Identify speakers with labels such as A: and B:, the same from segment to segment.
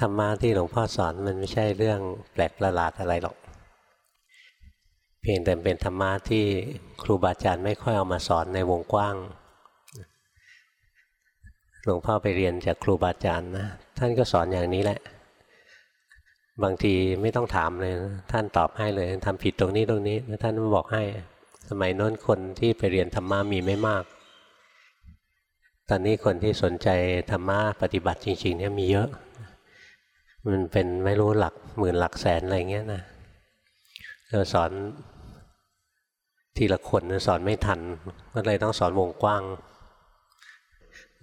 A: ธรรมะที่หลวงพ่อสอนมันไม่ใช่เรื่องแปลกประหลาดอะไรหรอก เพียงแต่เป็นธรรมะที่ครูบาอาจารย์ไม่ค่อยเอามาสอนในวงกว้าง หลวงพ่อไปเรียนจากครูบาอาจารย์นะท่านก็สอนอย่างนี้แหละ บางทีไม่ต้องถามเลยท่านตอบให้เลยทำผิดตรงนี้ตรงนี้แล้วท่านบอกให้ สมัยโน้นคนที่ไปเรียนธรรมะมีไม่มาก ตอนนี้คนที่สนใจธรรมะปฏิบัติจริงๆเนี่ยมีเยอะ มันเป็นไม่รู้หลักหมื่นหลักแสนอะไรเงี้ยนะเราสอนทีละคนสอนไม่ทันก็เลยต้องสอนวงกว้าง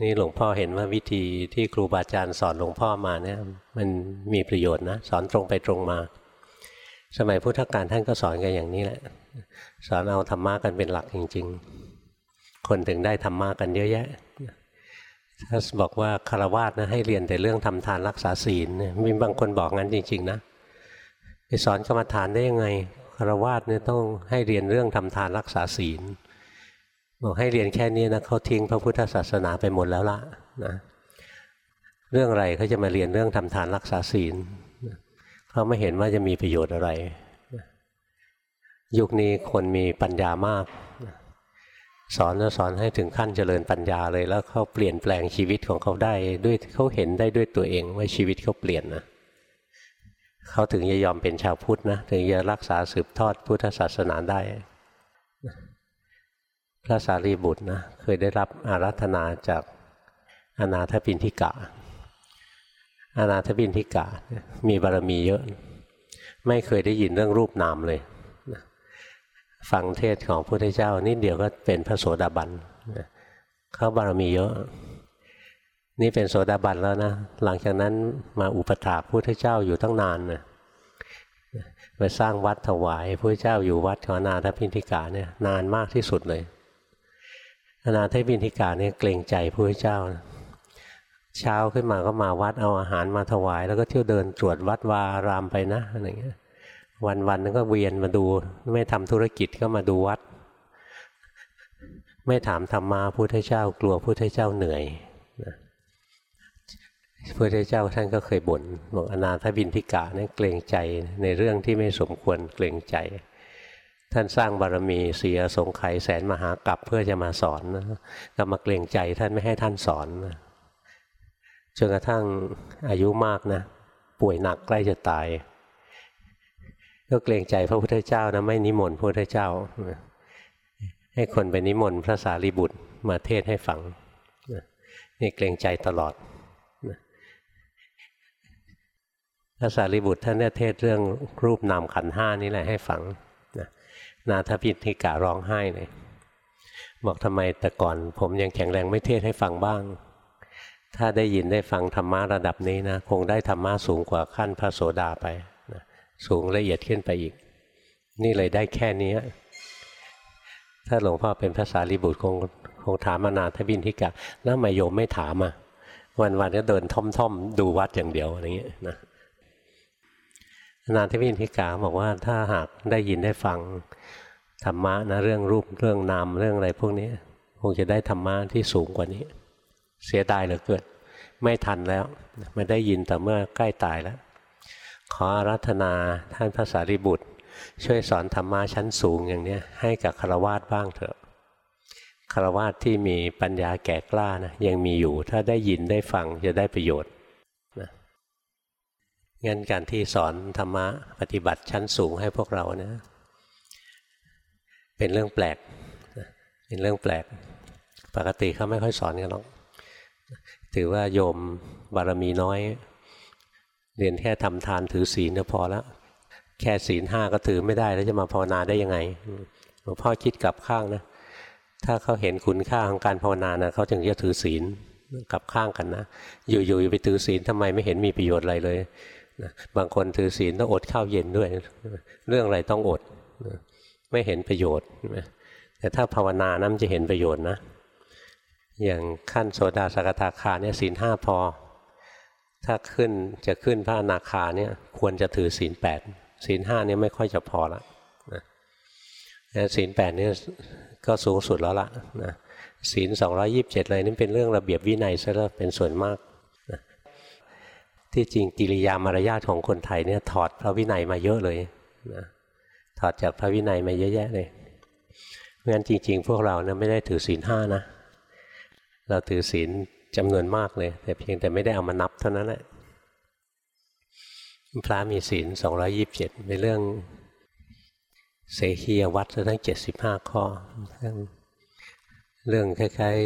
A: นี่หลวงพ่อเห็นว่าวิธีที่ครูบาอาจารย์สอนหลวงพ่อมาเนี่ย มันมีประโยชน์นะสอนตรงไปตรงมา สมัยพุทธกาลท่านก็สอนกันอย่างนี้แหละ สอนเอาธรรมะกันเป็นหลักจริง ๆ คนถึงได้ธรรมะกันเยอะแยะ ถ้านบอกว่าคารวาสนะให้เรียนแต่เรื่องทำทานรักษาศีลมีบางคนบอกงั้นจริง ๆ นะไปสอนกรรมฐานได้ยังไงคารวาสเนี่ยต้องให้เรียนเรื่องทำทานรักษาศีลบอกให้เรียนแค่นี้นะเขาทิ้งพระพุทธศาสนาไปหมดแล้วละนะเรื่องอะไรเขาจะมาเรียนเรื่องทำทานรักษาศีลเขาไม่เห็นว่าจะมีประโยชน์อะไร ยุคนี้คนมีปัญญามาก สอนแล้วสอนให้ถึงขั้นเจริญปัญญาเลย แล้วเขาเปลี่ยนแปลงชีวิตของเขาได้ ด้วยเขาเห็นได้ด้วยตัวเองว่าชีวิตเขาเปลี่ยนนะเขาถึงจะยอมเป็นชาวพุทธนะถึงจะรักษาสืบทอดพุทธศาสนาได้ พระสารีบุตรนะเคยได้รับอารัธนาจากอนาถปินทิกะอนาถปินทิกะมีบารมีเยอะ ไม่เคยได้ยินเรื่องรูปนามเลย ฟังเทศของพระพุทธเจ้านิดเดียวก็เป็นพระโสดาบันเขาบารมีเยอะ นี่เป็นโสดาบันแล้วนะหลังจากนั้นมาอุปถากพระพุทธเจ้าอยู่ตั้งนานนะไปสร้างวัดถวายพระเจ้าอยู่วัดของนาถพินธิกาเนี่ยนานมากที่สุดเลยนาถพินธิกาเนี่ยเกรงใจพระเจ้านะเช้าขึ้นมาก็มาวัดเอาอาหารมาถวาย แล้วก็เที่ยวเดินตรวจวัดวารามไปนะอะไรเงี้ย วันวันนึงก็เวียนมาดู ไม่ทำธุรกิจก็มาดูวัด ไม่ถามธรรมาพุทธเจ้ากลัวพุทธเจ้าเหนื่อยนะพุทธเจ้าท่านก็เคยบ่นบอกอนาถบินทิกาเนี่ยเกรงใจในเรื่องที่ไม่สมควรเกรงใจ ท่านสร้างบารมีเสียสงไขยแสนมหากรัปเพื่อจะมาสอนนะก็มาเกรงใจท่านไม่ให้ท่านสอนนะจนกระทั่งอายุมากนะ ป่วยหนักใกล้จะตาย ก็เกรงใจพระพุทธเจ้านะไม่นิมนต์พระพุทธเจ้า ให้คนไปนิมนต์พระสารีบุตรมาเทศให้ฟังนี่เกรงใจตลอดพระสารีบุตรท่านเทศเรื่องรูปนามขันห้านี่แหละให้ฟังนาทพิธิการ้องไห้เลยบอกทำไมแต่ก่อน ผมยังแข็งแรงไม่เทศให้ฟังบ้าง ถ้าได้ยินได้ฟังธรรมะระดับนี้นะ คงได้ธรรมะสูงกว่าขั้นพระโสดาไป สูงละเอียดขึ้นไปอีก นี่เลยได้แค่นี้ถ้าหลวงพ่อเป็นภาษาลิบุตรคงคงถามมานาทบินทิกะแล้วมาโยมไม่ถามอะวันวันก็เดินท่อมๆ ดูวัดอย่างเดียวอะไรเงี้ยนะนาทบินทิกาบอกว่าถ้าหากได้ยินได้ฟังธรรมะนะเรื่องรูปเรื่องนามเรื่องอะไรพวกนี้คงจะได้ธรรมะที่สูงกว่านี้ เสียดายเหลือเกินไม่ทันแล้วไม่ได้ยินแต่เมื่อใกล้ตายแล้ว ขออารัธนาท่านพระสารีบุตร ช่วยสอนธรรมะชั้นสูงอย่างนี้ให้กับคารวาสบ้างเถอะคารวาสที่มีปัญญาแก่กล้านะยังมีอยู่ถ้าได้ยินได้ฟังจะได้ประโยชน์นะงั้นการที่สอนธรรมะปฏิบัติชั้นสูงให้พวกเราเนะเป็นเรื่องแปลกเป็นเรื่องแปลก ปกติเขาไม่ค่อยสอนกันหรอกถือว่าโยมบารมีน้อย เรียนแค่ทำทานถือศีลก็พอแล้วแค่ศีลห้าก็ถือไม่ได้แล้วจะมาภาวนาได้ยังไงหลวงพ่อคิดกลับข้างนะ ถ้าเขาเห็นคุณค่าของการภาวนานะเขาถึงจะถือศีลกลับข้างกันนะ อยู่ๆไปถือศีลทำไมไม่เห็นมีประโยชน์อะไรเลยบางคนถือศีลต้องอดข้าวเย็นด้วย เรื่องอะไรต้องอด ไม่เห็นประโยชน์แต่ถ้าภาวนานั้นจะเห็นประโยชน์นะ อย่างขั้นโสดาสกทาคาเนี่ยศีลห้าพอ ถ้าขึ้นจะขึ้นพระอนาคาเนี่ยควรจะถือศีลแปดศีลห้าเนี่ยไม่ค่อยจะพอละนะศีลแปดเนี่ยก็สูงสุดแล้วละนะศีลสองร้อยิบเจ็ดเลยนี่เป็นเรื่องระเบียบวินัยซะแล้วเป็นส่วนมากนะที่จริงกิริยามารยาทของคนไทยเนี่ยถอดพระวินัยมาเยอะเลยนะถอดจากพระวินัยมาเยอะแยะเลยเพราะฉะนั้นจริง ๆ พวกเราเนี่ยไม่ได้ถือศีลห้านะ เราถือศีล จำนวนมากเลย แต่เพียงแต่ไม่ได้เอามานับเท่านั้นแหละพระมีศีลสองร้อยิบเจ็ดในเรื่องเสขียวัดทั้งเจ็ดสิบห้าข้อเรื่องคล้าย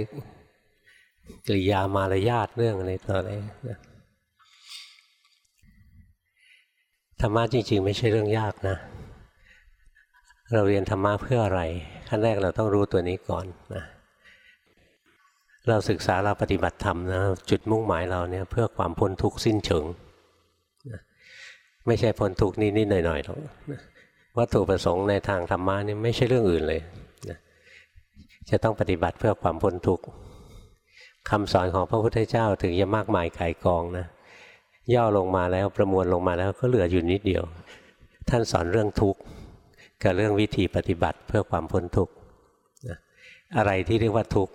A: ๆกิริยามารยาทเรื่องอะไรต่ออะไรนะธรรมะจริง ๆ ไม่ใช่เรื่องยากนะ เราเรียนธรรมะเพื่ออะไร ขั้นแรกเราต้องรู้ตัวนี้ก่อนนะ เราศึกษาเราปฏิบัติธรรมนะจุดมุ่งหมายเราเนี่ยเพื่อความพ้นทุกข์สิ้นเชิงไม่ใช่พ้นทุกข์นิดๆหน่อยๆหรอกวัตถุประสงค์ในทางธรรมะนี่ไม่ใช่เรื่องอื่นเลยจะต้องปฏิบัติเพื่อความพ้นทุกข์คำสอนของพระพุทธเจ้าถึงจะมากมายไก่กองนะย่อลงมาแล้วประมวลลงมาแล้วก็เหลืออยู่นิดเดียว ท่านสอนเรื่องทุกข์กับเรื่องวิธีปฏิบัติเพื่อความพ้นทุกข์อะไรที่เรียกว่าทุกข์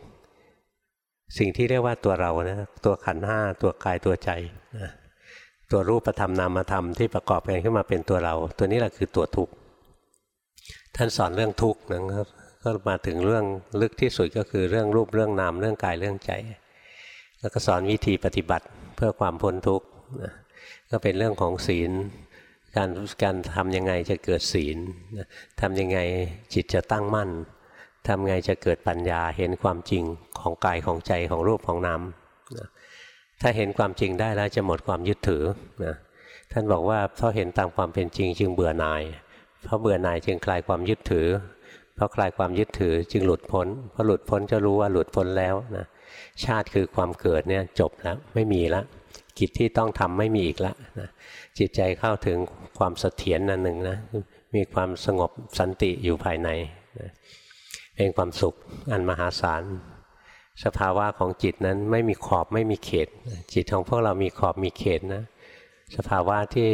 A: สิ่งที่เรียกว่าตัวเรานะตัวขันห้าตัวกายตัวใจนะตัวรูปธรรมนามธรรมที่ประกอบกันขึ้นมาเป็นตัวเรา ตัวนี้แหละคือตัวทุกข์ท่านสอนเรื่องทุกข์นะครับก็มาถึงเรื่องลึกที่สุดก็คือเรื่องรูปเรื่องนามเรื่องกายเรื่องใจ แล้วก็สอนวิธีปฏิบัติเพื่อความพ้นทุกข์นะก็เป็นเรื่องของศีล การการทำยังไงจะเกิดศีลทำยังไงจิตจะตั้งมั่น ทำไงจะเกิดปัญญาเห็นความจริงของกายของใจของรูปของนามนะถ้าเห็นความจริงได้แล้วจะหมดความยึดถือนะท่านบอกว่าเพราะเห็นตามความเป็นจริงจึงเบื่อหน่าย เพราะเบื่อหน่ายจึงคลายความยึดถือ เพราะคลายความยึดถือจึงหลุดพ้นเพอหลุดพ้นจะรู้ว่าหลุดพ้นแล้วนะชาติคือความเกิดเนี่ยจบแล้วไม่มีแล้วกิจที่ต้องทำไม่มีอีกแล้วนะจิตใจเข้าถึงความเสถียรนั่นหนึ่งนะมีความสงบสันติอยู่ภายในนะ เป็นความสุขอันมหาศาลสภาวะของจิตนั้นไม่มีขอบไม่มีเขต จิตของพวกเรามีขอบมีเขตนะ สภาวะที่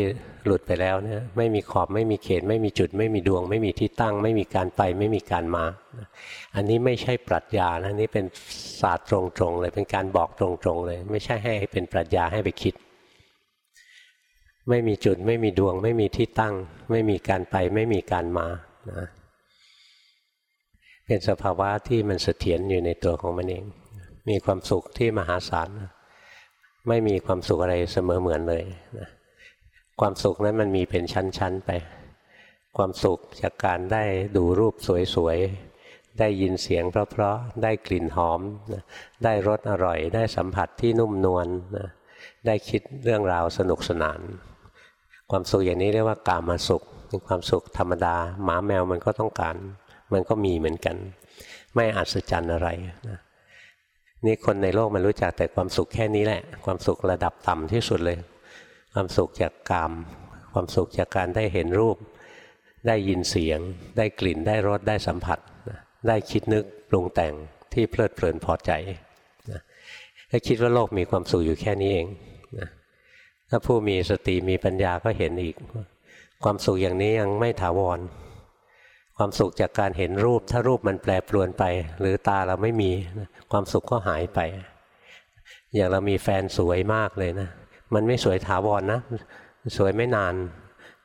A: หลุดไปแล้วเนี่ยไม่มีขอบไม่มีเขต ไม่มีจุด ไม่มีดวง ไม่มีที่ตั้ง ไม่มีการไปไม่มีการมา อันนี้ไม่ใช่ปรัชญานะนี่เป็นศาสตร์ตรงๆเลยเป็นการบอกตรงๆเลย ไม่ใช่ให้เป็นปรัชญาให้ไปคิด ไม่มีจุดไม่มีดวง ไม่มีที่ตั้ง ไม่มีการไปไม่มีการมานะ เป็นสภาวะที่มันเสถียรอยู่ในตัวของมันเอง มีความสุขที่มหาศาลไม่มีความสุขอะไรเสมอเหมือนเลยนะความสุขนั้นมันมีเป็นชั้นๆไป ความสุขจากการได้ดูรูปสวยๆ ได้ยินเสียงเพราะๆ ได้กลิ่นหอม ได้รสอร่อย ได้สัมผัสที่นุ่มนวลนะได้คิดเรื่องราวสนุกสนาน ความสุขอย่างนี้เรียกว่ากามาสุขเป็นความสุขธรรมดา หมาแมวมันก็ต้องการ มันก็มีเหมือนกัน ไม่อัศจรรย์อะไรนะนี่คนในโลกมันรู้จักแต่ความสุขแค่นี้แหละ ความสุขระดับต่ำที่สุดเลย ความสุขจากกาม ความสุขจากการได้เห็นรูป ได้ยินเสียง ได้กลิ่นได้รสได้สัมผัสได้คิดนึกปรุงแต่งที่เพลิดเพลินพอใจถ้าคิดว่าโลกมีความสุขอยู่แค่นี้เองถ้าผู้มีสติมีปัญญาก็เห็นอีก ความสุขอย่างนี้ยังไม่ถาวร ความสุขจากการเห็นรูป ถ้ารูปมันแปรปรวนไป หรือตาเราไม่มีความสุขก็หายไป อย่างเรามีแฟนสวยมากเลยนะ มันไม่สวยถาวรนนะ สวยไม่นาน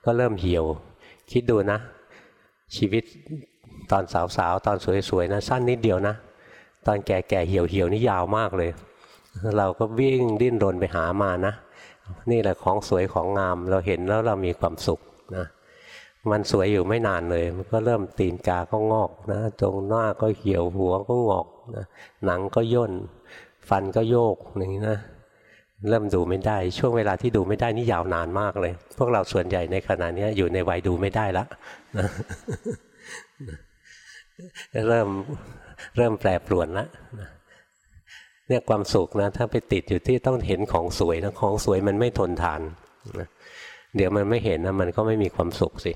A: ก็เริ่มเหี่ยว คิดดูนะ ชีวิตตอนสาวๆ ตอนสวยๆนะสั้นนิดเดียวนะ ตอนแก่ๆเหี่ยวเหี่ยวนี่ยาวมากเลย เราก็วิ่งดิ้นรนไปหามานะ นี่แหละของสวยของงามเราเห็นแล้วเรามีความสุขนะ มันสวยอยู่ไม่นานเลย มันก็เริ่มตีนกาก็งอกนะตรงหน้าก็เหี่ยวหัวก็งอกนะหนังก็ย่น ฟันก็โยกอย่างนี้นะเริ่มดูไม่ได้ ช่วงเวลาที่ดูไม่ได้นี่ยาวนานมากเลย พวกเราส่วนใหญ่ในขณะนี้อยู่ในวัยดูไม่ได้ละนะเริ่มเริ่มแปรปรวนละเนี่ยความสุขนะถ้าไปติดอยู่ที่ต้องเห็นของสวยนะของสวยมันไม่ทนทานนะ เดี๋ยวมันไม่เห็นนะมันก็ไม่มีความสุขสิ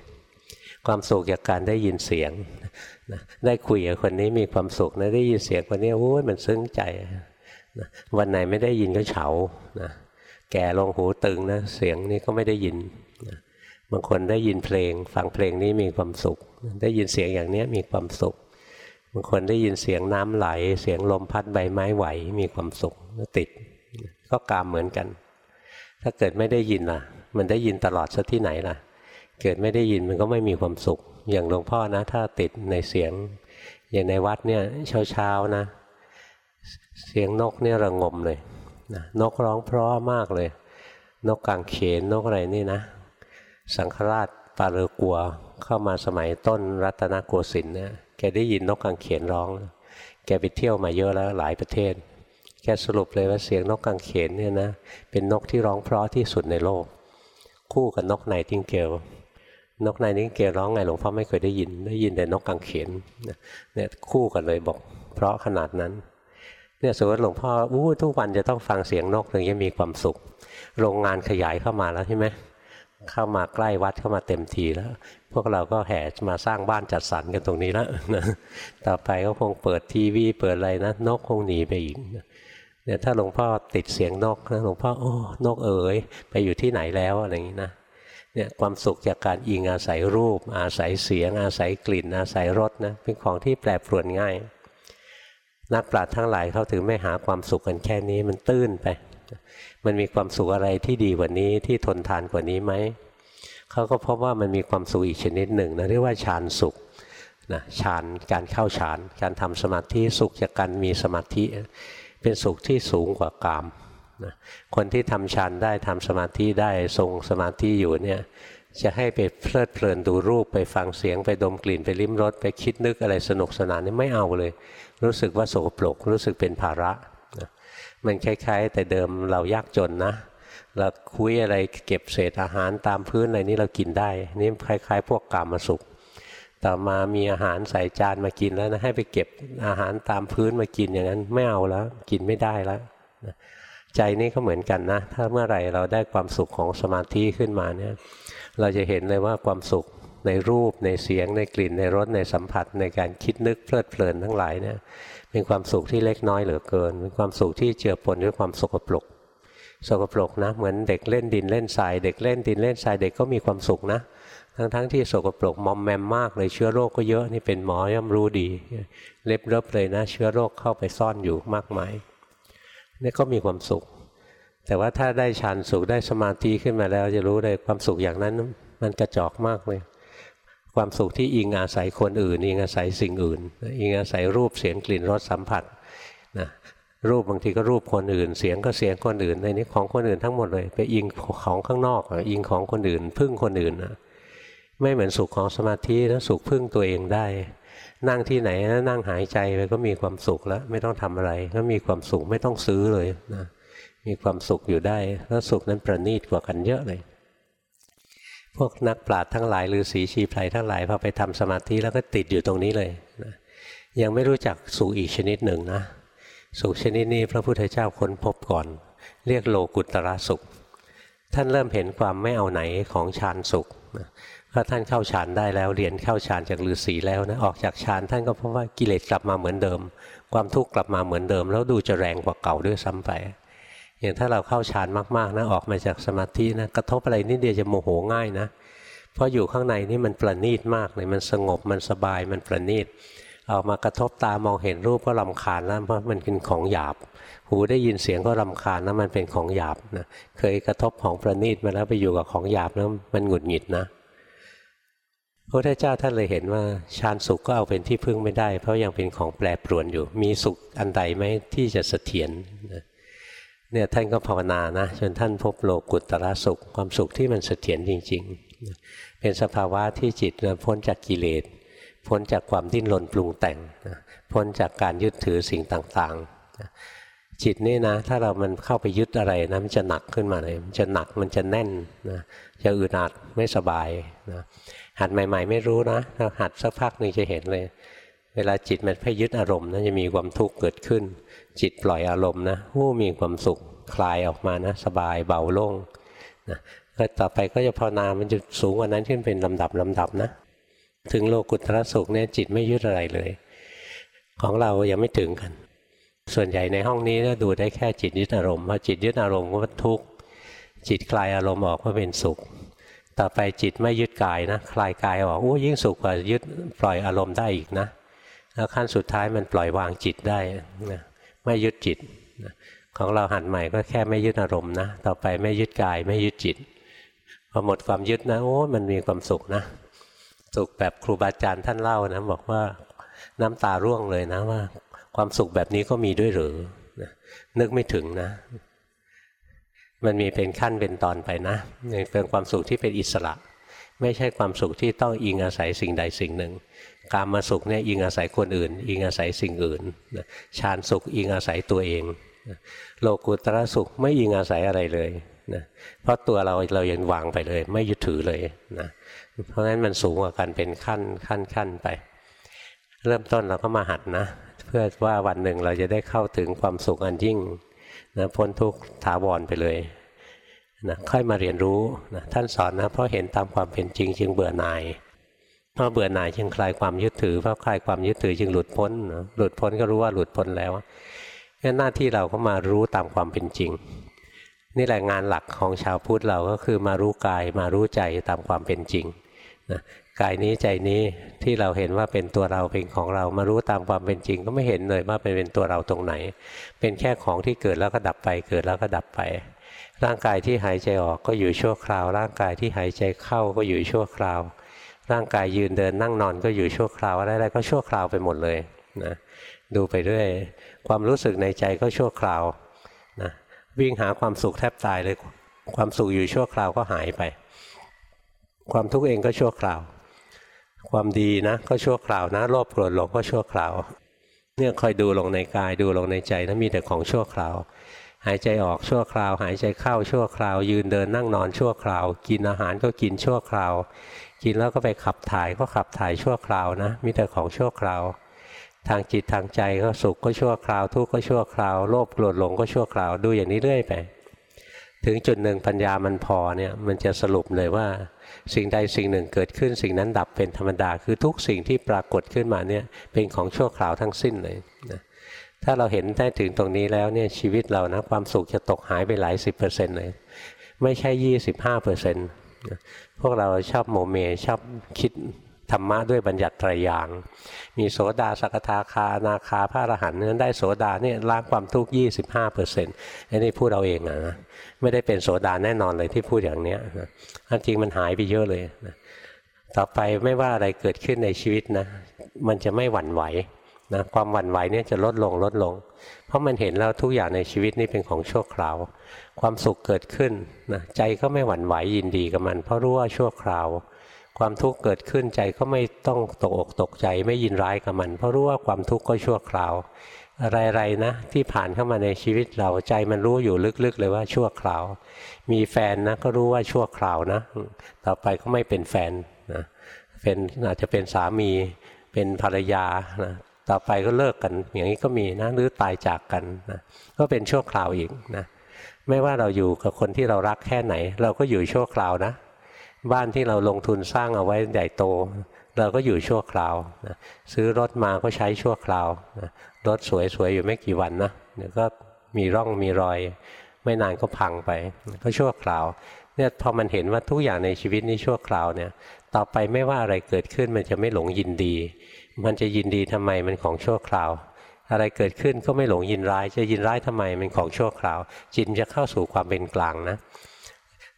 A: ความสุขจากการได้ยินเสียงนะได้คุยกับคนนี้มีความสุขนะได้ยินเสียงคนนี้โอ้ยมันซึ้งใจนะวันไหนไม่ได้ยินก็เฉานะแก่ลงหูตึงนะเสียงนี้ก็ไม่ได้ยินนะบางคนได้ยินเพลง ฟังเพลงนี้มีความสุข ได้ยินเสียงอย่างนี้มีความสุขบางคนได้ยินเสียงน้ำไหล เสียงลมพัดใบไม้ไหวมีความสุขติด ก็กามเหมือนกัน ถ้าเกิดไม่ได้ยินล่ะ มันได้ยินตลอดซะที่ไหนล่ะ เกิดไม่ได้ยินมันก็ไม่มีความสุข อย่างหลวงพ่อนะ ถ้าติดในเสียง อย่างในวัดเนี่ยเช้าๆนะ เสียงนกเนี่ยระงมเลยนะนกร้องเพราะมากเลย นกกางเขนนกอะไรนี่นะ สังฆราชปาเรือกัวเข้ามาสมัยต้นรัตนโกสินทร์เนี่ยแกได้ยินนกกางเขนร้อง แกไปเที่ยวมาเยอะแล้วหลายประเทศ แกสรุปเลยว่าเสียงนกกางเขนเนี่ยนะเป็นนกที่ร้องเพราะที่สุดในโลก คู่กับนกไนติงเกลนกไนติงเกลร้องไงหลวงพ่อไม่เคยได้ยิน ได้ยินแต่นกกางเขนเนี่ยคู่กันเลยบอก เพราะขนาดนั้นเนี่ยสมมติหลวงพ่ออู้ทุกวันจะต้องฟังเสียงนกถึงจะมีความสุข โรงงานขยายเข้ามาแล้วใช่ไหมเข้ามาใกล้วัดเข้ามาเต็มทีแล้ว พวกเราก็แห่มาสร้างบ้านจัดสรรกันตรงนี้แล้วต่อไปก็คงเปิดทีวีเปิดอะไรนะนกคงหนีไปอีก เนี่ยถ้าหลวงพ่อติดเสียงนกนะหลวงพ่อโอ้นกเอ๋ยไปอยู่ที่ไหนแล้วอะไรอย่างนี้นะเนี่ยความสุขจากการอิงอาศัยรูป อาศัยเสียง อาศัยกลิ่น อาศัยรสนะเป็นของที่แปรปรวนง่าย นักปราชญ์ทั้งหลายเขาถึงไม่หาความสุขกันแค่นี้มันตื้นไป มันมีความสุขอะไรที่ดีกว่านี้ที่ทนทานกว่านี้ไหมเขาก็พบว่ามันมีความสุขอีกชนิดหนึ่งนะเรียกว่าฌานสุขนะฌานการเข้าฌาน การทำสมาธิสุขจากการมีสมาธิ เป็นสุขที่สูงกว่ากามนะคนที่ทำฌานได้ทำสมาธิได้ทรงสมาธิอยู่เนี่ยจะให้ไปเพลิดเพลินดูรูปไปฟังเสียงไปดมกลิ่นไปลิ้มรสไปคิดนึกอะไรสนุกสนานนี่ไม่เอาเลย รู้สึกว่าโสโปรก รู้สึกเป็นภาระมันคล้ายๆ แต่เดิมเรายากจนนะเราคุยอะไรเก็บเศษอาหารตามพื้นอะไรนี้เรากินได้ นี่คล้าย ๆ พวกกามาสุข ต่อมามีอาหารใส่จานมากินแล้วนะให้ไปเก็บอาหารตามพื้นมากินอย่างนั้นไม่เอาแล้ว กินไม่ได้แล้วใจนี่ก็เหมือนกันนะ ถ้าเมื่อไหร่เราได้ความสุขของสมาธิขึ้นมาเนี่ย เราจะเห็นเลยว่าความสุขในรูปในเสียงในกลิ่นในรสในสัมผัสในการคิดนึกเพลิดเพลินทั้งหลายเนี่ยเป็นความสุขที่เล็กน้อยเหลือเกิน เป็นความสุขที่เจือปนด้วยความสกปรกสกปรกนะ เหมือนเด็กเล่นดินเล่นทราย เด็กเล่นดินเล่นทรายเด็กก็มีความสุขนะ ทั้งๆทที่สกปรกมอมแมมมากเลยเชื้อโรคก็เยอะนี่เป็นหมอย่อมรู้ดี เล็บเริบเลยนะ เชื้อโรคเข้าไปซ่อนอยู่มากมายนี่ก็มีความสุข แต่ว่าถ้าได้ฌานสุขได้สมาธิขึ้นมาแล้วจะรู้เลยความสุขอย่างนั้นมันกระจอกมากเลย ความสุขที่อิงอาศัยคนอื่น อิงอาศัยสิ่งอื่น อิงอาศัยรูปเสียงกลิ่นรสสัมผัสนะรูปบางทีก็รูปคนอื่น เสียงก็เสียงคนอื่นในนี้ของคนอื่นทั้งหมดเลย ไปอิงของข้างนอกอิงของคนอื่น พึ่งคนอื่นนะ ไม่เหมือนสุขของสมาธินะสุขพึ่งตัวเองได้ นั่งที่ไหนนั่งหายใจไปก็มีความสุขแล้ว ไม่ต้องทำอะไร ก็มีความสุขไม่ต้องซื้อเลยนะมีความสุขอยู่ได้ แล้วสุขนั้นประณีตกว่ากันเยอะเลย พวกนักปราชญ์ทั้งหลายหรือสีชีไพรทั้งหลายพอไปทำสมาธิแล้วก็ติดอยู่ตรงนี้เลยนะยังไม่รู้จักสุขอีกชนิดหนึ่งนะสุขชนิดนี้พระพุทธเจ้าค้นพบก่อน เรียกโลกุตระสุข ท่านเริ่มเห็นความไม่เอาไหนของฌานสุข นะพอท่านเข้าฌานได้แล้วเรียนเข้าฌานจากฤาษีแล้วนะออกจากฌานท่านก็พบว่ากิเลสกลับมาเหมือนเดิม ความทุกข์กลับมาเหมือนเดิม แล้วดูจะแรงกว่าเก่าด้วยซ้ำไป อย่างถ้าเราเข้าฌานมากๆนะออกมาจากสมาธินะกระทบอะไรนิดเดียวจะโมโหง่ายนะเพราะอยู่ข้างในนี่มันประณีตมากเลยมันสงบมันสบายมันประณีตออกมากระทบตามองเห็นรูปก็ลำคาญแล้วเพราะมันเป็นของหยาบ หูได้ยินเสียงก็ลำคาญแล้วมันเป็นของหยาบนะเคยกระทบของประณีตมาแล้วไปอยู่กับของหยาบแล้วมันหงุดหงิดนะ พระพุทธเจ้าท่านเลยเห็นว่าฌานสุขก็เอาเป็นที่พึ่งไม่ได้ เพราะยังเป็นของแปรปรวนอยู่ มีสุขอันใดไหมที่จะเสถียรเนี่ยท่านก็ภาวนานะจนท่านพบโลกุตตระสุข ความสุขที่มันเสถียรจริง ๆ เป็นสภาวะที่จิตพ้นจากกิเลสพ้นจากความดิ้นรนปรุงแต่ง พ้นจากการยึดถือสิ่งต่างๆ จิตนี่นะ ถ้าเรามันเข้าไปยึดอะไรนะมันจะหนักขึ้นมาเลยมันจะหนักมันจะแน่นนะจะอึดอัดไม่สบายนะหัดใหม่ ๆ ไม่รู้นะเราหัดสักพักหนึ่งจะเห็นเลย เวลาจิตมันไปยึดอารมณ์นะจะมีความทุกข์เกิดขึ้น จิตปล่อยอารมณ์นะผู้มีความสุขคลายออกมานะ สบายเบาโล่งนะแล้วต่อไปก็จะภาวนามันจะสูงกว่านั้นขึ้นเป็นลำดับลำดับนะ ถึงโลกุตระสุขเนี่ยจิตไม่ยึดอะไรเลย ของเรายังไม่ถึงกัน ส่วนใหญ่ในห้องนี้นะดูได้แค่จิตยึดอารมณ์พอจิตยึดอารมณ์ก็ทุกข์จิตคลายอารมณ์ออกก็เป็นสุข ต่อไปจิตไม่ยึดกายนะคลายกายออกโอ้ยิ่งสุขกว่ายึดปล่อยอารมณ์ได้อีกนะแล้วขั้นสุดท้ายมันปล่อยวางจิตได้นะไม่ยึดจิตของเราหัดใหม่ก็แค่ไม่ยึดอารมณ์นะต่อไปไม่ยึดกายไม่ยึดจิตพอหมดความยึดนะโอ้มันมีความสุขนะสุขแบบครูบาอาจารย์ท่านเล่านะบอกว่าน้ำตาร่วงเลยนะว่า ความสุขแบบนี้ก็มีด้วยหรือนะนึกไม่ถึงนะ มันมีเป็นขั้นเป็นตอนไปนะเป็นความสุขที่เป็นอิสระ ไม่ใช่ความสุขที่ต้องอิงอาศัยสิ่งใดสิ่งหนึ่ง การมาสุขเนี่ยอิงอาศัยคนอื่น อิงอาศัยสิ่งอื่นฌานสุขอิงอาศัยตัวเองโลกุตระสุขไม่อิงอาศัยอะไรเลยนะเพราะตัวเราเรายังวางไปเลย ไม่ยึดถือเลยนะเพราะฉะนั้นมันสูงกว่ากันเป็นขั้นขั้นขั้นไป เริ่มต้นเราก็มาหัดนะ เพื่อว่าวันหนึ่งเราจะได้เข้าถึงความสุขอันยิ่งนะพ้นทุกข์ถาวรไปเลยนะค่อยมาเรียนรู้นะท่านสอนนะเพราะเห็นตามความเป็นจริงจึงเบื่อหน่ายเพราะเบื่อหน่ายจึงคลายความยึดถือเพราะคลายความยึดถือจึงหลุดพ้นหลุดพ้นก็รู้ว่าหลุดพ้นแล้วงั้นหน้าที่เราก็มารู้ตามความเป็นจริง นี่แหละงานหลักของชาวพุทธเราก็คือมารู้กายมารู้ใจตามความเป็นจริงนะ กายนี้ใจนี้ที่เราเห็นว่าเป็นตัวเราเป็นของเรามารู้ตามความเป็นจริง ก็ไม่เห็นเลยว่าเป็นตัวเราตรงไหน เป็นแค่ของที่เกิดแล้วก็ดับไป เกิดแล้วก็ดับไป ร่างกายที่หายใจออกก็อยู่ชั่วคราว ร่างกายที่หายใจเข้าก็อยู่ชั่วคราว ร่างกายยืนเดินนั่งนอนก็อยู่ชั่วคราวอะไรๆก็ชั่วคราวไปหมดเลยนะดูไปเรื่อยความรู้สึกในใจก็ชั่วคราวนะวิ่งหาความสุขแทบตายเลยความสุขอยู่ชั่วคราวก็หายไป ความทุกข์เองก็ชั่วคราว ความดีนะก็ชั่วคราวนะโลภโกรธหลงก็ชั่วคราว เนี่ยคอยดูลงในกายดูลงในใจนะมีแต่ของชั่วคราว หายใจออกชั่วคราว หายใจเข้าชั่วคราว ยืนเดินนั่งนอนชั่วคราว กินอาหารก็กินชั่วคราว กินแล้วก็ไปขับถ่ายก็ขับถ่ายชั่วคราวนะมีแต่ของชั่วคราว ทางจิตทางใจก็สุขก็ชั่วคราว ทุกข์ก็ชั่วคราวโลภโกรธหลงก็ชั่วคราวดูอย่างนี้เรื่อยไปถึงจุดหนึ่งปัญญามันพอเนี่ยมันจะสรุปเลยว่า สิ่งใดสิ่งหนึ่งเกิดขึ้น สิ่งนั้นดับเป็นธรรมดา คือทุกสิ่งที่ปรากฏขึ้นมาเนี่ยเป็นของชั่วคราวทั้งสิ้นเลยนะถ้าเราเห็นได้ถึงตรงนี้แล้วเนี่ยชีวิตเรานะความสุขจะตกหายไปหลายสิบเปอร์เซ็นต์เลยไม่ใช่ยี่สิบห้าเปอร์เซ็นต์พวกเราชอบโมเมชอบคิดธรรมะด้วยบัญญัติไตรยาง มีโสดาสกทาคานาคาพระอรหันต์นั้นได้โสดาเนี่ยล้างความทุกข์ยี่สิบห้าเปอร์เซ็นต์อันนี้พูดเอาเองนะ ไม่ได้เป็นโสดาแน่นอนเลยที่พูดอย่างนี้นะจริงมันหายไปเยอะเลยนะต่อไปไม่ว่าอะไรเกิดขึ้นในชีวิตนะ มันจะไม่หวั่นไหวนะความหวั่นไหวเนี่ยจะลดลงลดลง เพราะมันเห็นแล้วทุกอย่างในชีวิตนี่เป็นของชั่วคราว ความสุขเกิดขึ้นนะใจก็ไม่หวั่นไหวยินดีกับมัน เพราะรู้ว่าชั่วคราว ความทุกข์เกิดขึ้นใจก็ไม่ต้องตกอกตกใจ ไม่ยินร้ายกับมัน เพราะรู้ว่าความทุกข์ก็ชั่วคราว อะไรๆนะที่ผ่านเข้ามาในชีวิตเราใจมันรู้อยู่ลึกๆเลยว่าชั่วคราว มีแฟนนะก็รู้ว่าชั่วคราวนะ ต่อไปก็ไม่เป็นแฟนนะเป็นอาจจะเป็นสามีเป็นภรรยานะต่อไปก็เลิกกัน อย่างนี้ก็มีนะหรือตายจากกันนะก็เป็นชั่วคราวอีกนะไม่ว่าเราอยู่กับคนที่เรารักแค่ไหน เราก็อยู่ชั่วคราวนะ บ้านที่เราลงทุนสร้างเอาไว้ใหญ่โต เราก็อยู่ชั่วคราวนะซื้อรถมาก็ใช้ชั่วคราวนะ รถสวยๆอยู่ไม่กี่วันนะเดี๋ยวก็มีร่องมีรอย ไม่นานก็พังไป ก็ชั่วคราวเนี่ยพอมันเห็นว่าทุกอย่างในชีวิตนี้ชั่วคราวเนี่ย ต่อไปไม่ว่าอะไรเกิดขึ้นมันจะไม่หลงยินดี มันจะยินดีทำไมมันของชั่วคราว อะไรเกิดขึ้นก็ไม่หลงยินร้าย จะยินร้ายทำไมมันของชั่วคราว จิตจะเข้าสู่ความเป็นกลางนะ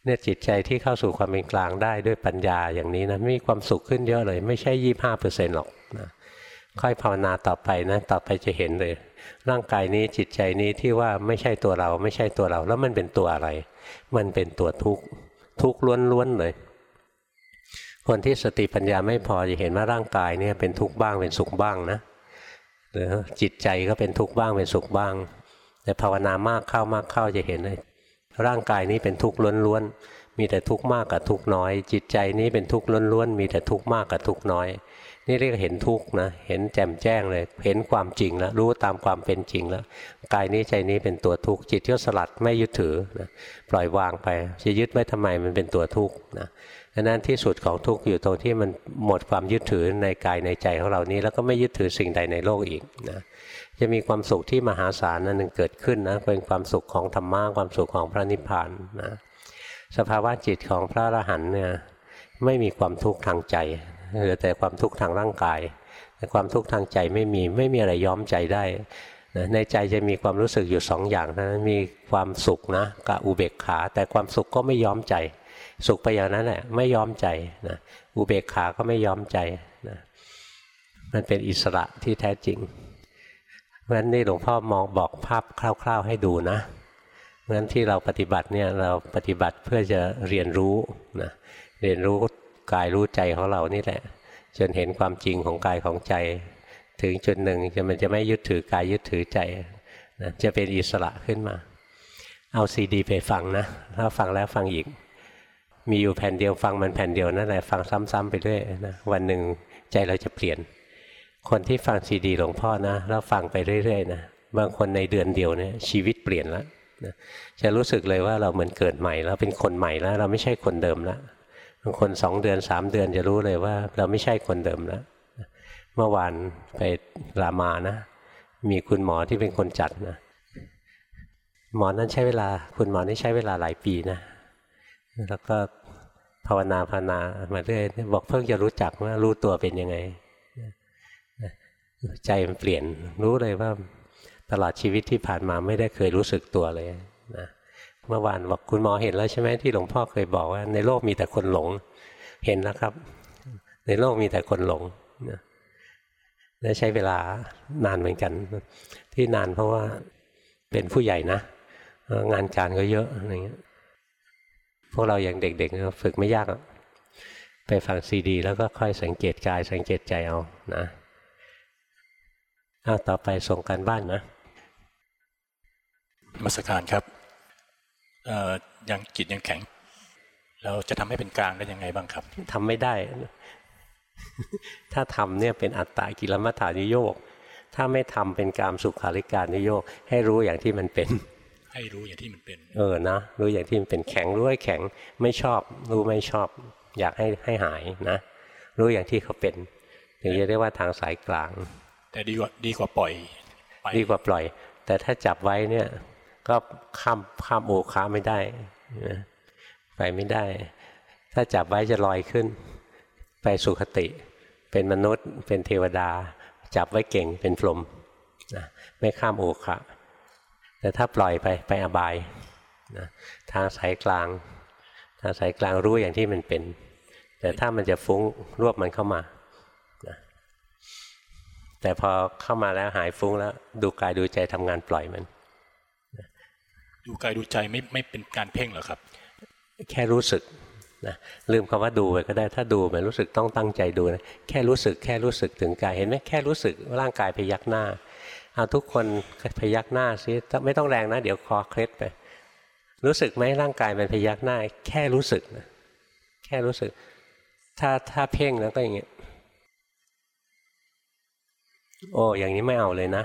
A: เนี่ยจิตใจที่เข้าสู่ความเป็นกลางได้ด้วยปัญญาอย่างนี้นะมีความสุขขึ้นเยอะเลย ไม่ใช่ยี่ห้าเปอร์เซ็นต์หรอกนะ ค่อยภาวนาต่อไปนะต่อไปจะเห็นเลย ร่างกายนี้จิตใจนี้ที่ว่าไม่ใช่ตัวเราไม่ใช่ตัวเรา แล้วมันเป็นตัวอะไร มันเป็นตัวทุกข์ทุกข์ล้วนๆเลยคนที่สติปัญญาไม่พอจะเห็นว่าร่างกายเนี่ยเป็นทุกข์บ้างเป็นสุขบ้างนะหรือจิตใจก็เป็นทุกข์บ้างเป็นสุขบ้าง แต่ภาวนามากเข้ามากเข้าจะเห็นเลยร่างกายนี้เป็นทุกข์ล้วนๆมีแต่ทุกข์มากกับทุกข์น้อย จิตใจนี้เป็นทุกข์ล้วนๆมีแต่ทุกข์มากกับทุกข์น้อย นี่เรียกเห็นทุกข์นะ เห็นแจ่มแจ้งเลย เห็นความจริงแล้ว รู้ตามความเป็นจริงแล้ว กายนี้ใจนี้เป็นตัวทุกข์ จิตก็สลัดไม่ยึดถือนะปล่อยวางไป จะยึดไว้ทำไมมันเป็นตัวทุกข์นะดังนั้นที่สุดของทุกข์อยู่ตรงที่มันหมดความยึดถือในกายในใจของเรานี้ แล้วก็ไม่ยึดถือสิ่งใดในโลกอีกนะจะมีความสุขที่มหาศาลนั่นหนึ่งเกิดขึ้นนะ เป็นความสุขของธรรมะ ความสุขของพระนิพพานนะ สภาวะจิตของพระอรหันต์เนี่ยไม่มีความทุกข์ทางใจ เหลือแต่ความทุกข์ทางร่างกาย แต่ความทุกข์ทางใจไม่มีไม่มีอะไรย้อมใจได้นะในใจจะมีความรู้สึกอยู่สองอย่างนะมีความสุขนะกับอุเบกขา แต่ความสุขก็ไม่ย้อมใจ สุขไปอย่างนั้นแหละไม่ย้อมใจนะอุเบกขาก็ไม่ย้อมใจนะมันเป็นอิสระที่แท้จริงเพราะฉะนั้นนี่หลวงพ่อมองบอกภาพคร่าว ๆ ให้ดูนะเพราะฉะนั้นที่เราปฏิบัติเนี่ยเราปฏิบัติเพื่อจะเรียนรู้นะเรียนรู้ กายรู้ใจของเรานี่แหละ จนเห็นความจริงของกายของใจ ถึงจุดหนึ่งจะมันจะไม่ยึดถือกายยึดถือใจนะจะเป็นอิสระขึ้นมา เอาซีดีไปฟังนะถ้าฟังแล้วฟังอีก มีอยู่แผ่นเดียวฟังมันแผ่นเดียวนั่นแหละฟังซ้ำๆไปเรื่อยนะวันหนึ่งใจเราจะเปลี่ยน คนที่ฟังซีดีหลวงพ่อนะแล้วฟังไปเรื่อยๆนะบางคนในเดือนเดียวเนี่ยชีวิตเปลี่ยนแล้วนะจะรู้สึกเลยว่าเราเหมือนเกิดใหม่แล้วเป็นคนใหม่แล้ว เราไม่ใช่คนเดิมแล้วางคนสองเดือนสามเดือนจะรู้เลยว่า เราไม่ใช่คนเดิมแล้วเมื่อวานไปรามานะ มีคุณหมอที่เป็นคนจัดนะหมอนั้นใช้เวลา คุณหมอนี่ใช้เวลาหลายปีนะ แล้วก็ภาวนาภาวนามาเรื่อยบอกเพิ่งจะรู้จักว่ารู้ตัวเป็นยังไงใจมันเปลี่ยนรู้เลยว่าตลอดชีวิตที่ผ่านมาไม่ได้เคยรู้สึกตัวเลยนะ เมื่อวานบอกคุณหมอเห็นแล้วใช่ไหมที่หลวงพ่อเคยบอกว่า ในโลกมีแต่คนหลง เห็นแล้วครับ ในโลกมีแต่คนหลงนะและใช้เวลานานเหมือนกัน ที่นานเพราะว่าเป็นผู้ใหญ่นะงานการก็เยอะอะไรเงี้ยพวกเราอย่างเด็กๆฝึกไม่ยากไปฟังซีดี แล้วก็ค่อยสังเกตกายสังเกตใจเอานะเอาต่อไปส่งการบ้านนะ
B: มาสการครับ ยังจิตยังแข็ง เราจะทำให้เป็นกลางได้ยังไงบ้างครับ
A: ทำไม่ได้ ถ้าทำเนี่ยเป็นอัตตากิลมัฏฐานิโยกถ้าไม่ทำเป็นกามสุขาริการนิโยกให้รู้อย่างที่มันเป็น
B: ให้รู้อย่างที่มันเป็น
A: เออนะรู้อย่างที่มันเป็นแข็งรู้ให้แข็งไม่ชอบ รู้ไม่ชอบ อยากให้ให้หายนะ รู้อย่างที่เขาเป็นถึงจะเรียกว่าทางสายกลาง
B: แต่ดีกว่าดีกว่าปล่อย
A: ดีกว่าปล่อย แต่ถ้าจับไว้เนี่ย ก็ข้ามข้ามโอค้าไม่ได้ไปไม่ได้ ถ้าจับไว้จะลอยขึ้น ไปสุขติ เป็นมนุษย์ เป็นเทวดา จับไว้เก่งเป็นพรหมนะไม่ข้ามโอคะแต่ถ้าปล่อยไปไปอบายนะทางสายกลาง ทางสายกลางรู้อย่างที่มันเป็น แต่ถ้ามันจะฟุ้งรวบมันเข้ามานะแต่พอเข้ามาแล้วหายฟุ้งแล้ว ดูกายดูใจทำงานปล่อยมัน
B: ดูกายดูใจไม่ไม่เป็นการเพ่งหรอครับ
A: แค่รู้สึกนะลืมคำว่าดูไปก็ได้ถ้าดูมันรู้สึกต้องตั้งใจดูนะแค่รู้สึกแค่รู้สึกถึงกายเห็นไหมแค่รู้สึกร่างกายพยักหน้าเอาทุกคนพยักหน้าซิไม่ต้องแรงนะ เดี๋ยวคอเคล็ดไปรู้สึกไหมร่างกายมันพยักหน้า แค่รู้สึกนะแค่รู้สึก ถ้าถ้าเพ่งแล้วก็อย่างเงี้ยโอ้อย่างนี้ไม่เอาเลยนะ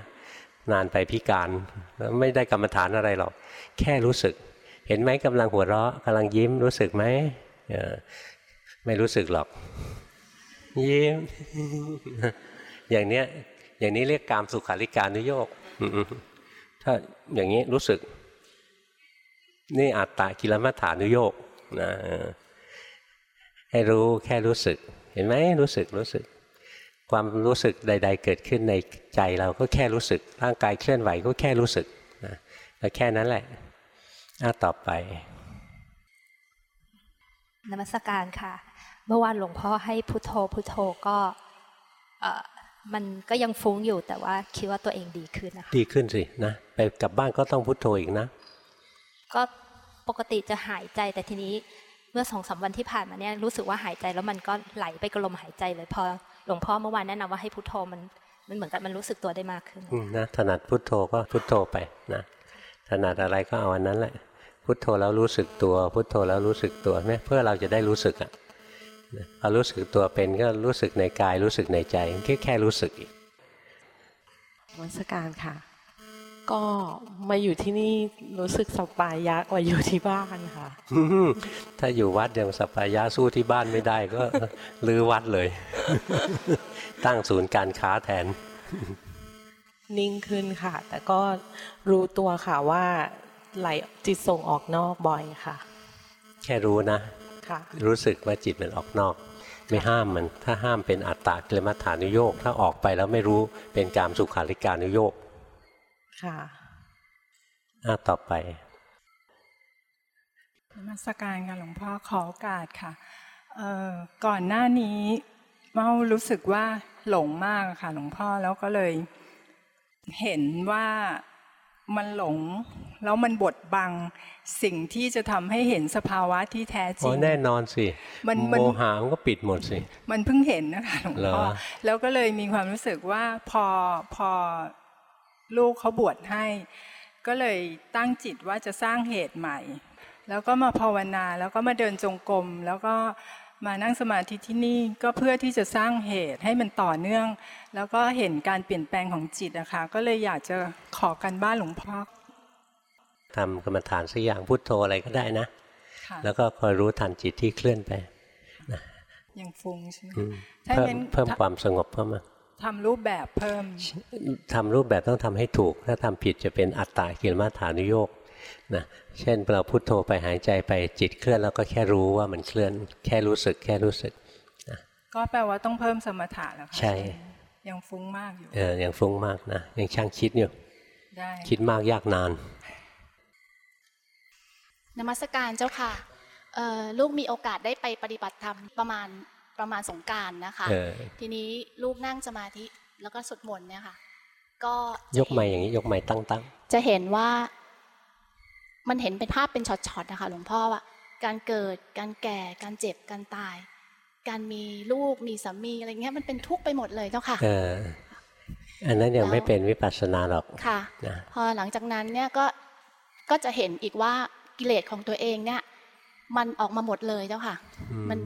A: นานไปพิการไม่ได้กรรมฐานอะไรหรอก แค่รู้สึก เห็นไหมกำลังหัวเราะกำลังยิ้มรู้สึกไหมไม่รู้สึกหรอก ยิ้ม อย่างเนี้ย อย่างนี้เรียกกามสุขาริการนุโยกถ้าอย่างนี้รู้สึก นี่อัตตากิลมัฏฐานุโยกนะให้รู้แค่รู้สึก เห็นไหมรู้สึกรู้สึก ความรู้สึกใด ๆ เกิดขึ้นในใจเราก็แค่รู้สึก ร่างกายเคลื่อนไหวก็แค่รู้สึกนะแล้วแค่นั้นแหละอ้าต่อไป
C: นมัสการค่ะ เมื่อวานหลวงพ่อให้พุโทโธพุโทโธก็มันก็ยังฟุ้งอยู่แต่ว่าคิดว่าตัวเองดีขึ้นนะคะ
A: ดีขึ้นสินะไปกลับบ้านก็ต้องพุโทโธอีกนะ
C: ก็ปกติจะหายใจแต่ทีนี้เมื่อสองสาวันที่ผ่านมาเนี่ยรู้สึกว่าหายใจแล้วมันก็ไหลไปกลมหายใจเลยพอ หลวงพ่อเมื่อวานแนะนำว่าให้พุทโธมันมันเหมือนกับมันรู้สึกตัวได้มากขึ้น
A: นะถนัดพุทโธก็พุทโธไปนะถนัดอะไรก็เอาอันนั้นแหละ พุทโธแล้วรู้สึกตัว พุทโธแล้วรู้สึกตัวไหมเพื่อเราจะได้รู้สึกอะพอรู้สึกตัวเป็นก็รู้สึกในกายรู้สึกในใจแค่แค่รู้สึกอีก
D: วัสการค่ะ ก็มาอยู่ที่นี่รู้สึกสบายยะกว่าอยู่ที่บ้านค่ะ
A: ถ้าอยู่วัดยังสบายยะสู้ที่บ้านไม่ได้ก็ลื้อวัดเลย ตั้งศูนย์การค้าแทน
D: นิ่งขึ้นค่ะ แต่ก็รู้ตัวค่ะว่าไหลจิตส่งออกนอกบ่อยค่ะ
A: แค่รู้นะค่ะรู้สึกว่าจิตมันออกนอก ไม่ห้ามมัน ถ้าห้ามเป็นอัตตาเกลมัฐานุโยกถ้าออกไปแล้วไม่รู้เป็นการสุขาริการุโยก
D: ค่ะ
A: อ้าต่อไป
E: นมัสการค่ะหลวงพ่อขอโอกาสค่ะเอ่อก่อนหน้านี้เมารู้สึกว่าหลงมากอะค่ะ หลวงพ่อแล้วก็เลย เห็นว่ามันหลง แล้วมันบดบังสิ่งที่จะทำให้เห็นสภาวะที่แท้จ
A: โอ้
E: ริง
A: แน่นอนสิ
E: มันมัน
A: โมหะมันก็ปิดหมดสิ
E: มันเพิ่งเห็นนะคะหลวงพ่อ
A: เหรอ
E: แล้วก็เลยมีความรู้สึกว่าพอพอ ลูกเขาบวชให้ ก็เลยตั้งจิตว่าจะสร้างเหตุใหม่ แล้วก็มาภาวนาแล้วก็มาเดินจงกรมแล้วก็มานั่งสมาธิที่นี่ก็เพื่อที่จะสร้างเหตุให้มันต่อเนื่อง แล้วก็เห็นการเปลี่ยนแปลงของจิตนะคะ ก็เลยอยากจะขอกันบ้านหลวงพ่อ
A: ทำกรรมฐานสักอย่างพุทโธอะไรก็ได้นะ
E: ค่ะ
A: แล้วก็คอยรู้ทันจิตที่เคลื่อนไป
E: ยังฟุ้งใช่ไหม
A: อืม
E: ถ้า
A: เพิ่ม
E: งั้น
A: เพิ่มความสงบเข้ามา
E: ทำรูปแบบเพิ่ม
A: ทำรูปแบบต้องทำให้ถูก ถ้าทำผิดจะเป็นอัตตากิลมัฏฐานุโยกนะเช่นเราพุโทโธไปหายใจไปจิตเคลื่อนแล้วก็แค่รู้ว่ามันเคลื่อน แค่รู้สึก แค่รู้สึก
E: ก็แปลว่าต้องเพิ่มสมถะแล้วค่ะ
A: ใช่
E: ยังฟุ้งมากอยู่
A: เออยังฟุ้งมากนะยังช่างคิดอยู่
E: ได้
A: คิดมากยากนาน
F: นมัสการเจ้าค่ะเอ่อลูกมีโอกาสได้ไปปฏิบัติธรรมประมาณ ประมาณสงกรารนะคะ
A: เออ
F: ทีนี้ลูกนั่งสมาธิแล้วก็สวดมนต์เนี่ยค่ะ ก็
A: ยกไม้อย่างนี้ยกไม้ตั้งตั้ง
F: จะเห็นว่า มันเห็นเป็นภาพเป็นช็อตๆนะคะหลวงพ่อว่าการเกิดการแก่ การเจ็บการตาย การมีลูกมีสามีอะไรเงี้ยมันเป็นทุกข์ไปหมดเลยเจ้าค่ะ
A: เอออันนั้นยัง
F: แล้ว
A: ไม่เป็นวิปัสสนาหรอก
F: ค่ะ
A: นะ
F: พอหลังจากนั้นเนี่ยก็ก็จะเห็นอีกว่ากิเลสของตัวเองเนี่ย มันออกมาหมดเลยเจ้าค่ะ
A: อืม
F: มัน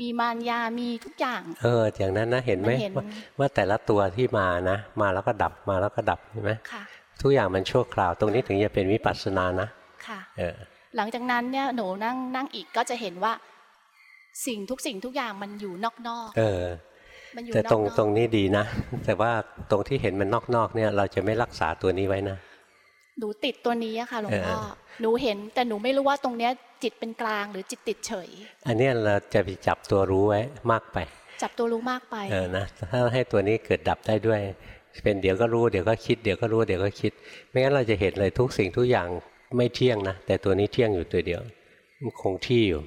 F: มีมารยามีทุกอย่าง
A: เอออย่างนั้นนะเห็นไหม
F: มันเห็น
A: ว่าว่าแต่ละตัวที่มานะ มาแล้วก็ดับมาแล้วก็ดับเห็นไหม
F: ค่ะ
A: ทุกอย่างมันชั่วคราวตรงนี้ถึงจะเป็นวิปัสสนานะ
F: ค่ะ
A: เออ
F: หลังจากนั้นเนี่ยหนูนั่งนั่งอีกก็จะเห็นว่า สิ่งทุกสิ่งทุกอย่างมันอยู่นอกนอก
A: เออ
F: มันอยู่
A: แต่
F: นอก
A: ตรง
F: นอก
A: ตรงนี้ดีนะ แต่ว่าตรงที่เห็นมันนอกๆเนี่ย เราจะไม่รักษาตัวนี้ไว้นะ
F: หนูติดตัวนี้อะค่ะหลวงพ่อ
A: เออ
F: หนูเห็น แต่หนูไม่รู้ว่าตรงเนี้ยจิตเป็นกลางหรือจิตติดเฉย
A: อันเนี้ยเราจะไปจับตัวรู้ไว้มากไป
F: จับตัวรู้มากไป
A: เออนะถ้าให้ตัวนี้เกิดดับได้ด้วย เป็นเดี๋ยวก็รู้เดี๋ยวก็คิดเดี๋ยวก็รู้เดี๋ยวก็คิด ไม่งั้นเราจะเห็นเลยทุกสิ่งทุกอย่างไม่เที่ยงนะแต่ตัวนี้เที่ยงอยู่ตัวเดียวมันคงที่อยู่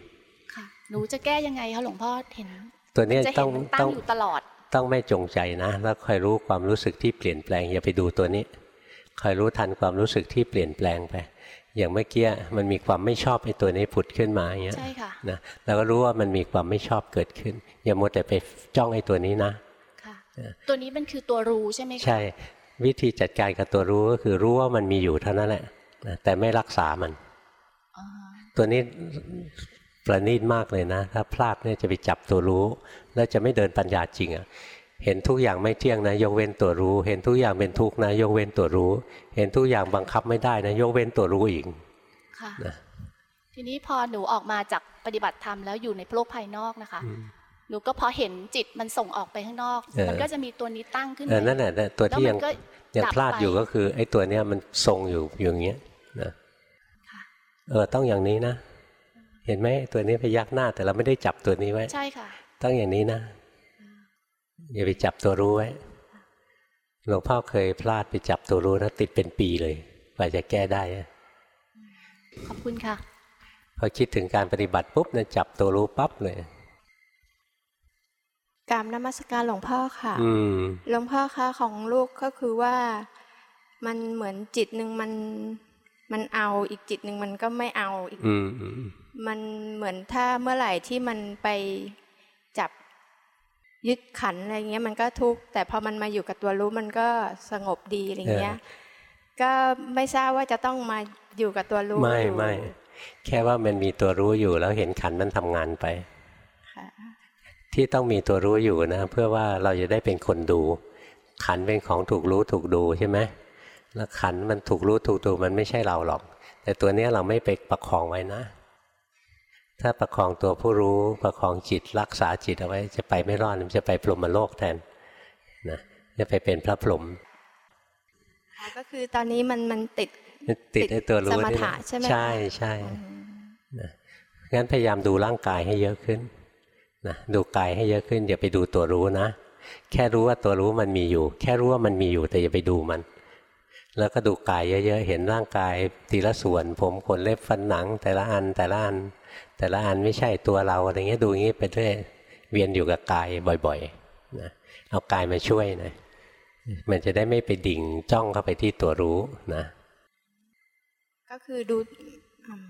F: ค่ะหนูจะแก้ยังไงคะหลวงพ่อเห็น
A: ตัวเนี้ย
F: จะ
A: ต้
F: เห็
A: อนง
F: มันตั้
A: ต้องง
F: อยู่ตลอด
A: ต้องไม่จงใจนะ แล้วคอยรู้ความรู้สึกที่เปลี่ยนแปลงอย่าไปดูตัวนี้ คอยรู้ทันความรู้สึกที่เปลี่ยนแปลงไป อย่างเมื่อกี้มันมีความไม่ชอบไอ้ตัวนี้ผุดขึ้นมาอย่างเงี้ย
F: ใช่ค่ะ
A: นะเราก็รู้ว่ามันมีความไม่ชอบเกิดขึ้น อย่ามัวแต่ไปจ้องไอ้ตัวนี้นะ
F: ค่ะตัวนี้มันคือตัวรู้ใช่ไหมคะ
A: ใช่วิธีจัดการกับตัวรู้ก็คือรู้ว่ามันมีอยู่เท่านั้นแหละนะแต่ไม่รักษามัน
F: อ๋อ
A: ตัวนี้ประณีตมากเลยนะ ถ้าพลาดเนี่ยจะไปจับตัวรู้ แล้วจะไม่เดินปัญญาจริงอะ่ะ เห็นทุกอย่างไม่เที่ยงนะ ยกเว้นตัวรู้ เห็นทุกอย่างเป็นทุกข์นะ ยกเว้นตัวรู้ เห็นทุกอย่างบังคับไม่ได้นะ ยกเว้นตัวรู้อีก
F: ค่ะ
A: นะ
F: ทีนี้พอหนูออกมาจากปฏิบัติธรรมแล้วอยู่ในโลกภายนอกนะคะ หนูก็พอเห็นจิตมันส่งออกไปข้างนอก
A: เออ
F: มันก็จะมีตัวนี้ตั้งขึ้น
A: เออนั่นแหละนะตัวที่
F: แล้
A: ยั
F: ว
A: ง
F: มันก็
A: ยัง
F: ดับ
A: พลาด
F: ไป
A: อยู่ก็คือไอ้ตัวเนี้ยมันทรงอยู่อยู่อย่างเงี้ยนะ
F: ค่ะ
A: เออต้องอย่างนี้นะ เห็นไหมตัวนี้พยักหน้าแต่เราไม่ได้จับตัวนี้ไว้
F: ใช่ค่ะ
A: ต้องอย่างนี้นะ อย่าไปจับตัวรู้ไว้หลวงพ่อเคยพลาดไปจับตัวรู้นะติดเป็นปีเลยกว่าจะแก้ได้นะ
F: ขอบคุณค่ะ
A: พอคิดถึงการปฏิบัติปุ๊บนะจับตัวรู้ปั๊บเลย
G: กรามนมัสการหลวงพ่อค่ะ
A: อืม
G: หลวงพ่อคะของลูกก็คือว่ามันเหมือนจิตหนึ่งมันมันเอาอีกจิตหนึ่งมันก็ไม่เอาอีก
A: อืมอืม
G: มันเหมือนถ้าเมื่อไหร่ที่มันไปจับ ยึดขันอะไรเงี้ยมันก็ทุกข์แต่พอมันมาอยู่กับตัวรู้มันก็สงบดีอะไรเงี้ย ก็ไม่ทราบว่าจะต้องมาอยู่กับตัวรู้
A: ไม่
G: อยู่
A: ไม่แค่ว่ามันมีตัวรู้อยู่แล้วเห็นขันมันทำงานไป
G: ค่ะ
A: ที่ต้องมีตัวรู้อยู่นะ เพื่อว่าเราจะได้เป็นคนดู ขันเป็นของถูกรู้ถูกดูใช่ไหมแล้วขันมันถูกรู้ถูกดูมันไม่ใช่เราหรอก แต่ตัวเนี้ยเราไม่ไปประคองไว้นะ ถ้าประคองตัวผู้รู้ประคองจิตรักษาจิตเอาไว้จะไปไม่รอดมันจะไปพรหมโลกแทนนะจะไปเป็นพระพรหม
G: ค่ะก็คือตอนนี้มันมันติด
A: ติดไอ้ตัวรู้
G: สม
A: นี่
G: ถะ
A: นะ
G: ใช่ไหมคะ
A: ใช่ใช่นะงั้นพยายามดูร่างกายให้เยอะขึ้นนะดูกายให้เยอะขึ้นอย่าไปดูตัวรู้นะ แค่รู้ว่าตัวรู้มันมีอยู่ แค่รู้ว่ามันมีอยู่แต่อย่าไปดูมัน แล้วก็ดูกายเยอะๆเห็นร่างกายทีละส่วน ผมขนเล็บฟันหนัง แต่ละอันแต่ละอัน แต่ละอันไม่ใช่ตัวเราอะไรเงี้ยดูอย่างนี้ไปเรื่อยเวียนอยู่กับกายบ่อยๆนะเอากายมาช่วยนะมันจะได้ไม่ไปดิ่งจ้องเข้าไปที่ตัวรู้นะ
G: ก็คือดูอืม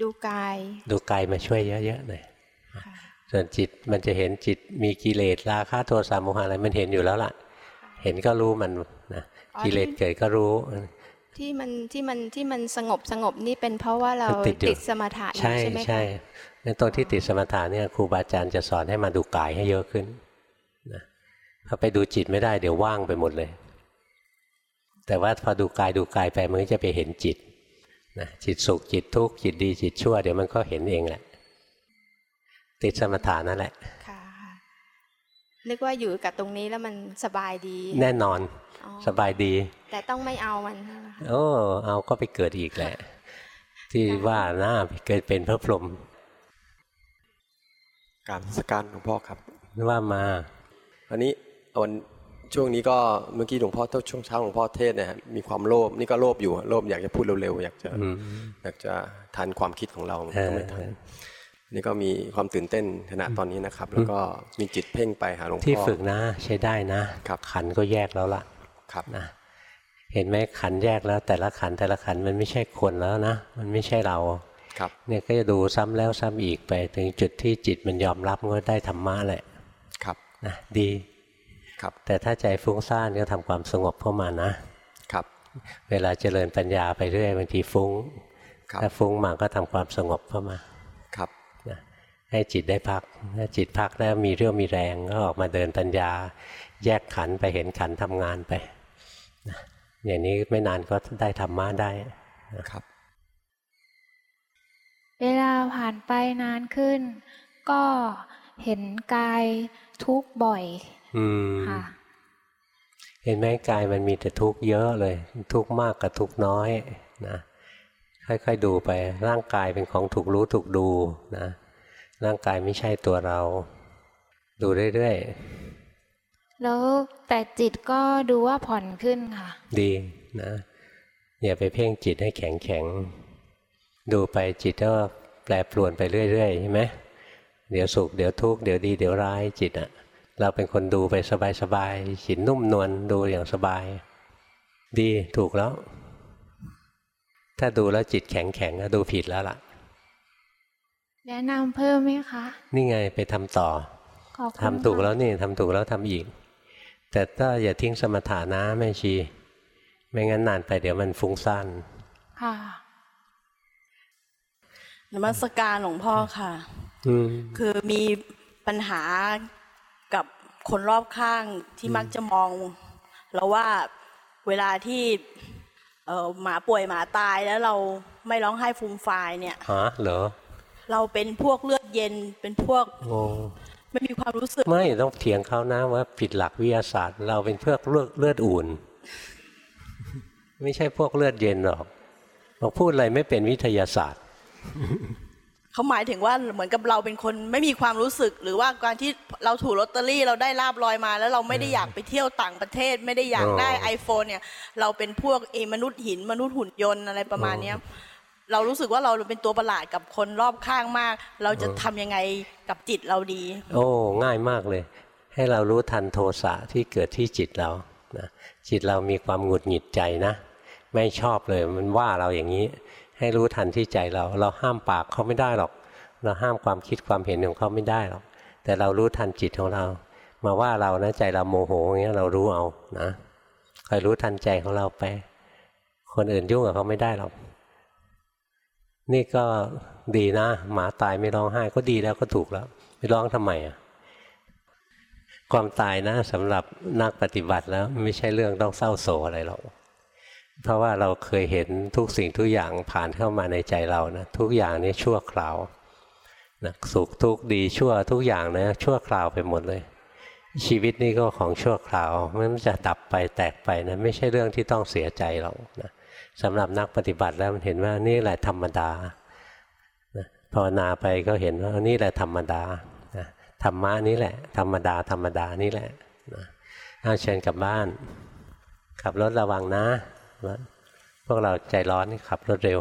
G: ดูกาย
A: ดูกายมาช่วยเยอะๆหน่อย
G: ค่ะ
A: ส่วนจิตมันจะเห็นจิตมีกิเลสราคะโทสะโมหะอะไรมันเห็นอยู่แล้วล่ะ เห็นก็รู้มันนะกิเลสเกิดก็รู้
G: ที่มันที่มันที่มันสงบสงบนี่เป็นเพราะว่าเรา
A: มันติดอยู่
G: ติดสมถะอยู่
A: ใช่
G: ใช่ไหมคะ
A: ใช่ในตรงที่ติดสมถะเนี่ยครูบาอาจารย์จะสอนให้มาดูกายให้เยอะขึ้นนะถ้าไปดูจิตไม่ได้เดี๋ยวว่างไปหมดเลย แต่ว่าพอดูกายดูกายไปมันก็จะไปเห็นจิตนะจิตสุขจิตทุกข์จิตดีจิตชั่วเดี๋ยวมันก็เห็นเองแหละ ติดสมถะนั่นแหละ
G: ค่ะ นึกว่าอยู่กับตรงนี้แล้วมันสบายดี
A: แน่นอน
G: อ๋อ
A: สบายดี
G: แต่ต้องไม่เอามันใช่ไหมคะ
A: โอ้เอาก็ไปเกิดอีกแหละ ที่ว่าหน้าไปเกิดเป็นพระพรหม
H: กรารสการหลวงพ่อครับ
A: ว่ามา
H: อันนี้วันช่วงนี้ก็เมื่อกี้หลวงพ่อเท่าช่วงเช้าหลวงพ่อเทศน์เนี่ยฮะมีความโลภนี่ก็โลภอยู่โลภอยากจะพูดเร็วๆอยากจะ
A: อืม
H: อยากจะทันความคิดของเรา
A: เออ
H: ก็ไม่ทัน นี่ก็มีความตื่นเต้นขณะตอนนี้นะครับ แล้วก็มีจิตเพ่งไปหาหลวงพ่อ
A: ที่ฝึกนะ ใช้ได้นะครับขันก็แยกแล้วล่ะ
H: ครับ
A: นะเห็นไหมขันแยกแล้ว แต่ละขันแต่ละขันมันไม่ใช่คนแล้วนะ มันไม่ใช่เรา
H: ครับ
A: เนี่ยก็จะดูซ้ำแล้วซ้ำอีกไป ถึงจุดที่จิตมันยอมรับมันก็ได้ธรรมะแหละ
H: ครับ
A: นะดี
H: ครับ
A: แต่ถ้าใจฟุ้งซ่านก็ทำความสงบเข้ามานะ
H: ครับ
A: เวลาเจริญปัญญาไปเรื่อยบางทีฟุ้ง
H: ครับ
A: ถ้าฟุ้งมาก็ทำความสงบเข้ามา
H: ครับ
A: นะ ให้จิตได้พักถ้าจิตพักแล้วมีเรี่ยวมีแรงก็ออกมาเดินปัญญา แยกขันไปเห็นขันทำงานไปนะอย่างนี้ไม่นานก็ได้ธรรมะได้
H: ครับ
I: เวลาผ่านไปนานขึ้น ก็เห็นกายทุกข์บ่อย
A: อืม
I: ค่ะ
A: เห็นไหมกายมันมีแต่ทุกข์เยอะเลย ทุกข์มากกับทุกข์น้อยนะค่อยๆดูไปร่างกายเป็นของถูกรู้ถูกดูนะ ร่างกายไม่ใช่ตัวเรา ดูเรื่อย
I: แล้วแต่จิตก็ดูว่าผ่อนขึ้นค่ะ
A: ๆดีนะ อย่าไปเพ่งจิตให้แข็งแข็งๆดูไปจิตก็แปรปรวนไปเรื่อยๆใช่ไหมเดี๋ยวสุขเดี๋ยวทุกข์เดี๋ยวดีเดี๋ยวร้ายจิตอะเราเป็นคนดูไปสบายๆจิตนุ่มนวลดูอย่างสบาย ดีถูกแล้ว ถ้าดูแล้วจิตแข็งแข็งๆก็ดูผิดแล้วล่ะ
I: แนะนำเพิ่มไหมคะ
A: นี่ไงไปทำต่อ
I: ขอบคุณ
A: ทำถูก
I: ค่ะ
A: แล้วนี่ทำถูกแล้วทำอีก แต่ถ้าอย่าทิ้งสมถานะแม่ชี ไม่งั้นนานไปเดี๋ยวมันฟุ้งซ่าน
I: ค่ะ
J: นมัสการหลวงพ่อค่ะ
A: อืม
J: คือมีปัญหากับคนรอบข้างที่มักจะมองเราว่าเวลาที่เอ่อหมาป่วยหมาตายแล้วเราไม่ร้องไห้ฟูมฟายเนี่ย
A: ฮะเหรอ
J: เราเป็นพวกเลือดเย็นเป็นพวก
A: โอ้
J: ไม่มีความรู้สึก
A: ไม่ต้องเถียงเขานะว่าผิดหลักวิทยาศาสตร์ เราเป็นพวกเลือดเลือดอุ่น ไม่ใช่พวกเลือดเย็นหรอกเราพูดอะไรไม่เป็นวิทยาศาสตร์
J: เขาหมายถึงว่าเหมือนกับเราเป็นคนไม่มีความรู้สึก หรือว่าการที่เราถูกลอตเตอรี่เราได้ลาบลอยมา แล้วเราไม่ได้อยากไปเที่ยวต่างประเทศ ไม่ได้อยากได้
A: อ๋อ
J: iPhone เนี่ย เราเป็นพวกเอมนุษย์หินมนุษย์หุ่นยนต์อะไรประมาณเนี้ย เรารู้สึกว่าเราเป็นตัวประหลาดกับคนรอบข้างมาก เราจะทำยังไงกับจิตเราดี
A: โอ้ง่ายมากเลย ให้เรารู้ทันโทสะที่เกิดที่จิตเรานะจิตเรามีความหงุดหงิดใจนะ ไม่ชอบเลยมันว่าเราอย่างนี้ ให้รู้ทันที่ใจเรา เราห้ามปากเขาไม่ได้หรอก เราห้ามความคิดความเห็นของเขาไม่ได้หรอก แต่เรารู้ทันจิตของเรา มาว่าเรานะใจเราโมโหอย่างเงี้ยเรารู้เอานะคอยรู้ทันใจของเราไป คนอื่นยุ่งกับเขาไม่ได้หรอก นี่ก็ดีนะ หมาตายไม่ร้องไห้ ก็ดีแล้วก็ถูกแล้วไม่ร้องทำไมอะความตายนะสำหรับนักปฏิบัติแล้วไม่ใช่เรื่องต้องเศร้าโศกอะไรหรอกเพราะว่าเราเคยเห็นทุกสิ่งทุกอย่างผ่านเข้ามาในใจเรานะทุกอย่างนี้ชั่วคราวนะสุขทุกข์ดีชั่วทุกอย่างนะชั่วคราวไปหมดเลย ชีวิตนี่ก็ของชั่วคราวมันจะดับไปแตกไปนะไม่ใช่เรื่องที่ต้องเสียใจหรอกนะ สำหรับนักปฏิบัติแล้วมันเห็นว่านี่แหละธรรมดาภาวนาไปก็เห็นว่านี่แหละธรรมดาธรรมะนี่แหละ ธรรมดา ธรรมดานี่แหละนะเอาเชิญกลับบ้าน ขับรถระวังนะ พวกเราใจร้อนขับรถเร็ว